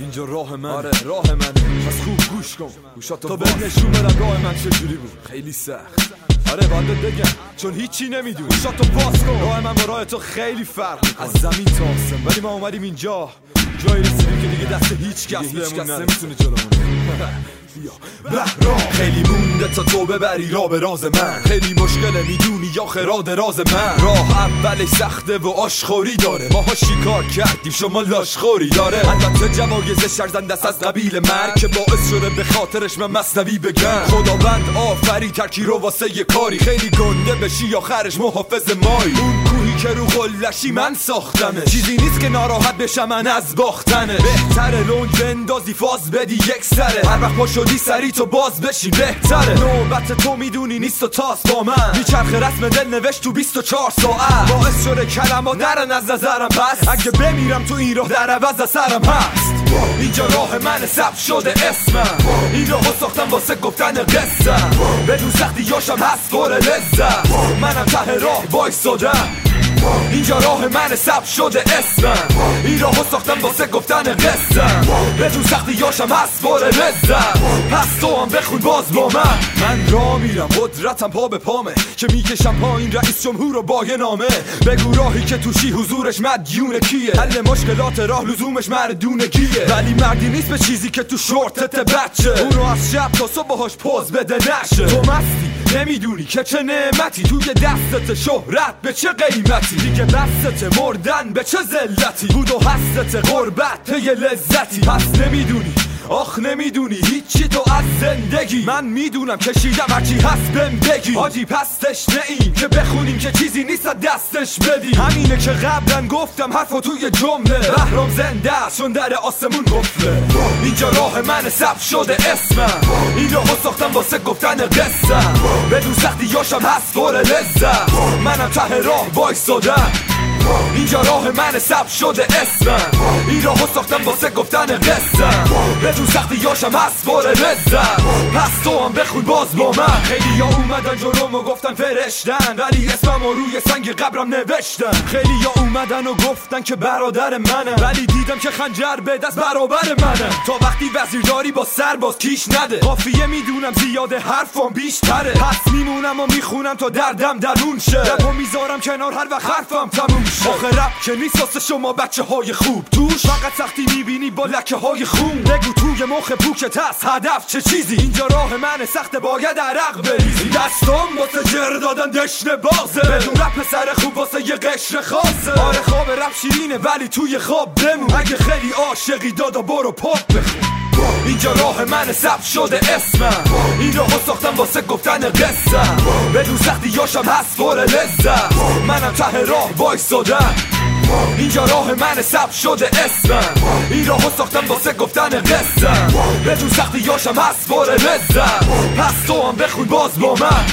اینجا راه من آره راه منه. پس خوب گوش کن. گوشاتو تا به نشون بدم راه من چجوری بود. خیلی سخت. آره باید بگم چون هیچی نمی‌دونی. گوشاتو باز کن. راه من با راه تو خیلی فرق می‌کنه. از زمین تا آسم ولی ما اومدیم اینجا. جایی رسیدیم که دیگه دست هیچ کس کس نمی‌تونه جلومون بهرام. خیلی مونده تا تو ببری را به راز من. خیلی مشکل می‌دونی یا خراد راز من. راه اولش سخته و آشخوری داره. ماها شکار کردیم؟ شما لاشخوری داره البته جوایز شرزن دست از قبیل من که باعث شده به خاطرش من مصنوی بگم. خداوند آفری ترکی رو واسه یه کاری. خیلی گنده بشی آخرش محافظ مای اون که رو غلشی من ساختمه چیزی نیست که ناراحت بشم من از باختنه. بهتره لونج بندازی فاز بدی یک سره. هر وقت شدی سری تو باز بشی بهتره. نوبت تو می‌دونی نیست و تاس با من. میچرخ رسم دل نوشت تو 24 ساعت. باعث شده کلمات نرن از نظرم بس اگه بمیرم تو این راه در عوض سرم هست. اینجا راه من سب شده اسمم. این راهو ساختم واسه گفتن قصم بدون سختی یاشم هست پر لذت. منم ته راه وایسادم. اینجا راه من سب شده اسمم. این راهو ساختم واسه گفتن قصم بدون سختی یاشم هست پر لذت. پس تو هم بخون باز با من. من را میرم قدرتم پا به پامه. که می‌کشم پایین رئیس جمهور و با نامه. بگو راهی که توشی حضورش مدیون کیه. حل مشکلات راه لزومش مردونگیه ولی مردی نیست به چیزی که تو شورتت بچه. اونو از شب تا صبح باهاش پوز بده نشه. تو مستی. نمی‌دونی که چه نعمتی توی دستت شهرت به چه قیمتی؟ دیگه بستت مردن به چه ذلتی؟ بود و هستت غربت یه لذتی. پس نمی‌دونی آخ نمی‌دونی هیچی تو از زندگی. من می‌دونم کشیدم هرچی هست بهم بگی. حاجی پستش ایم که بخونیم که چیزی نیست دستش بدی. همینه که قبلا گفتم حرف توی جمله. بهرام زنده چون در آسمون گفته اینجا راه من سب شده اسمم این راهو ساختم واسه گفتن قصم بدون سختی یاشم هست پر لذت. منم ته راه وایسادم اینجا راه من سب شده اسمم این راهو ساختم واسه گفتن قصم بدون سختی یاشم پر لذت پس تو هم بخون باز با من. خیلی یا اومدن جلوم و گفتن فرشتن. ولی اسمم و روی سنگ قبرم نوشتن. خیلی یا اومدن و گفتن که برادر منم. ولی دیدم که خنجر به دست برابر منم. تا وقتی وزیرداری با سر باز کیش نده. قافیه می‌دونم زیاده حرفم بیشتره. پس میمونم و می‌خونم تا دردم درون شه. می‌ذارم کنار هر وقت حرفم تموم آخه رب که نیست واسه شما بچه های خوب. توش فقط سختی می‌بینی با لکه های خون. بگو توی مخ پوکت هست. هدف چه چیزی؟ اینجا راه من سخت باید عرق بریزی. دستم واسه جر دادن دشن بازه. بدون رپ سر خوب واسه یه قشر خاصه. آره خواب رپ شیرینه ولی توی خواب بمون. اگه خیلی عاشقی دادا برو پاپ بخون. اینجا راه من سب شده اسمم. این راهو ساختم واسه گفتن قصم بدون سختی یاشم هست پر لذت. منم ته راه وایسادم. اینجا راه من سب شده اسمم. این راهو ساختم واسه گفتن قصم بدون سختی یاشم هست پر لذت. پس تو هم بخون باز با من.